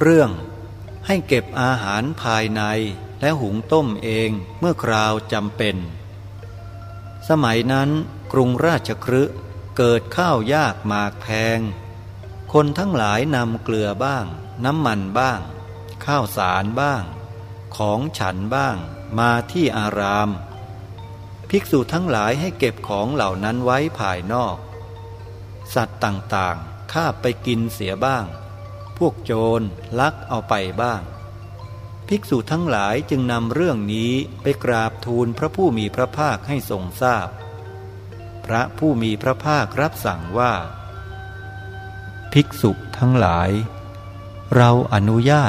เรื่อง ให้เก็บอาหารภายในและหุงต้มเองเมื่อคราวจำเป็น สมัยนั้นกรุงราชครึเกิดข้าวยากหมากแพง คนทั้งหลายนำเกลือบ้าง น้ำมันบ้าง ข้าวสารบ้าง ของฉันบ้างมาที่อาราม ภิกษุทั้งหลายให้เก็บของเหล่านั้นไว้ภายนอก สัตว์ต่างๆข้าไปกินเสียบ้าง พวกโจรลักเอาไปบ้าง ภิกษุทั้งหลายจึงนำเรื่องนี้ไปกราบทูลพระผู้มีพระภาคให้ทรงทราบพพระผู้มีพระภาครับสั่งว่า ภิกษุทั้งหลาย เราอนุญาต